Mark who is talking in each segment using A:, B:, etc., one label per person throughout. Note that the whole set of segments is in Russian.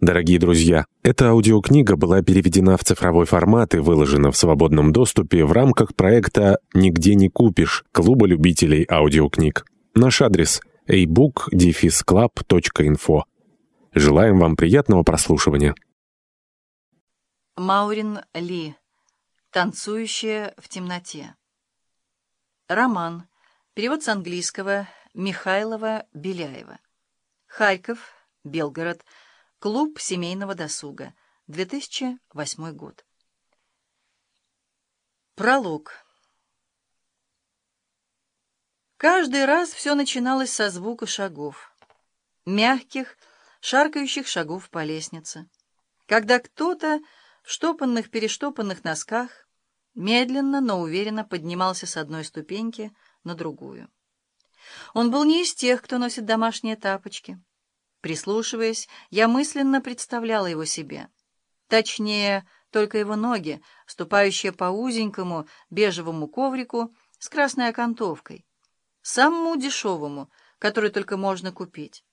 A: Дорогие друзья, эта аудиокнига была переведена в цифровой формат и выложена в свободном доступе в рамках проекта «Нигде не купишь» Клуба любителей аудиокниг. Наш адрес – ebook-club.info. Желаем вам приятного прослушивания.
B: Маурин Ли. Танцующая в темноте. Роман. Перевод с английского Михайлова Беляева. Харьков, Белгород, Клуб семейного досуга. 2008 год. Пролог. Каждый раз все начиналось со звука шагов. Мягких, шаркающих шагов по лестнице. Когда кто-то в штопанных-перештопанных носках медленно, но уверенно поднимался с одной ступеньки на другую. Он был не из тех, кто носит домашние тапочки. Прислушиваясь, я мысленно представляла его себе. Точнее, только его ноги, ступающие по узенькому бежевому коврику с красной окантовкой, самому дешевому, который только можно купить.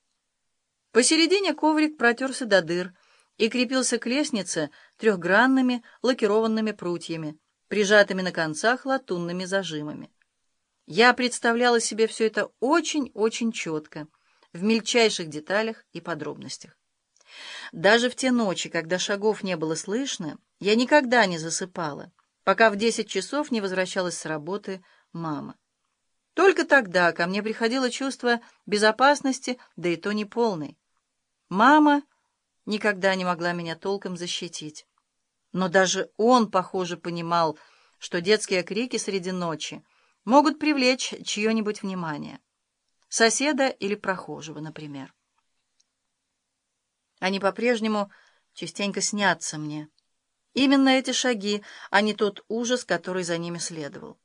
B: Посередине коврик протерся до дыр и крепился к лестнице трехгранными лакированными прутьями, прижатыми на концах латунными зажимами. Я представляла себе все это очень-очень четко — в мельчайших деталях и подробностях. Даже в те ночи, когда шагов не было слышно, я никогда не засыпала, пока в десять часов не возвращалась с работы мама. Только тогда ко мне приходило чувство безопасности, да и то не полной. Мама никогда не могла меня толком защитить. Но даже он, похоже, понимал, что детские крики среди ночи могут привлечь чье-нибудь внимание соседа или прохожего, например. Они по-прежнему частенько снятся мне. Именно эти шаги, а не тот ужас, который за ними следовал.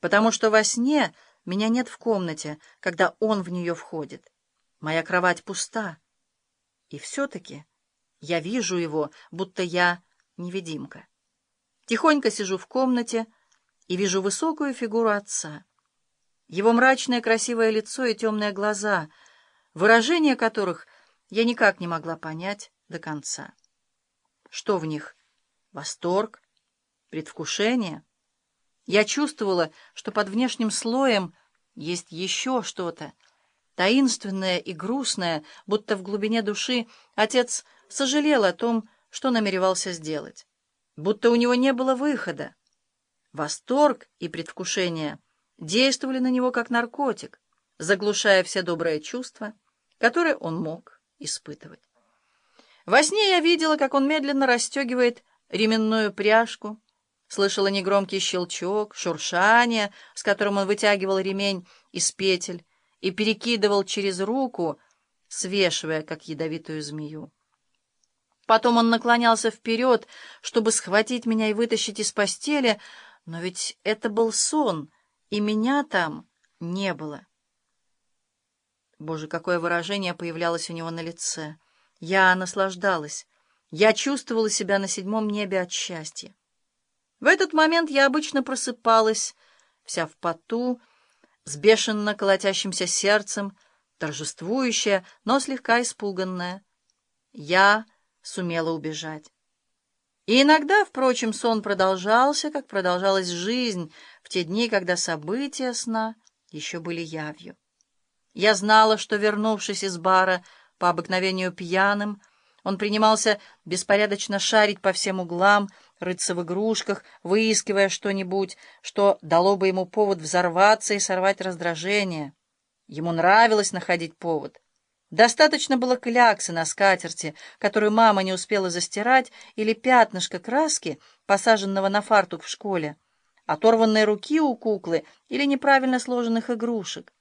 B: Потому что во сне меня нет в комнате, когда он в нее входит. Моя кровать пуста. И все-таки я вижу его, будто я невидимка. Тихонько сижу в комнате и вижу высокую фигуру отца. Его мрачное красивое лицо и темные глаза, выражение которых я никак не могла понять до конца. Что в них? Восторг? Предвкушение? Я чувствовала, что под внешним слоем есть еще что-то, таинственное и грустное, будто в глубине души отец сожалел о том, что намеревался сделать, будто у него не было выхода. Восторг и предвкушение — действовали на него как наркотик, заглушая все добрые чувства, которые он мог испытывать. Во сне я видела, как он медленно расстегивает ременную пряжку, слышала негромкий щелчок, шуршание, с которым он вытягивал ремень из петель и перекидывал через руку, свешивая, как ядовитую змею. Потом он наклонялся вперед, чтобы схватить меня и вытащить из постели, но ведь это был сон — и меня там не было. Боже, какое выражение появлялось у него на лице. Я наслаждалась. Я чувствовала себя на седьмом небе от счастья. В этот момент я обычно просыпалась, вся в поту, с бешено колотящимся сердцем, торжествующая, но слегка испуганная. Я сумела убежать. И иногда, впрочем, сон продолжался, как продолжалась жизнь в те дни, когда события сна еще были явью. Я знала, что, вернувшись из бара по обыкновению пьяным, он принимался беспорядочно шарить по всем углам, рыться в игрушках, выискивая что-нибудь, что дало бы ему повод взорваться и сорвать раздражение. Ему нравилось находить повод — Достаточно было кляксы на скатерти, которую мама не успела застирать, или пятнышко краски, посаженного на фартук в школе, оторванной руки у куклы или неправильно сложенных игрушек.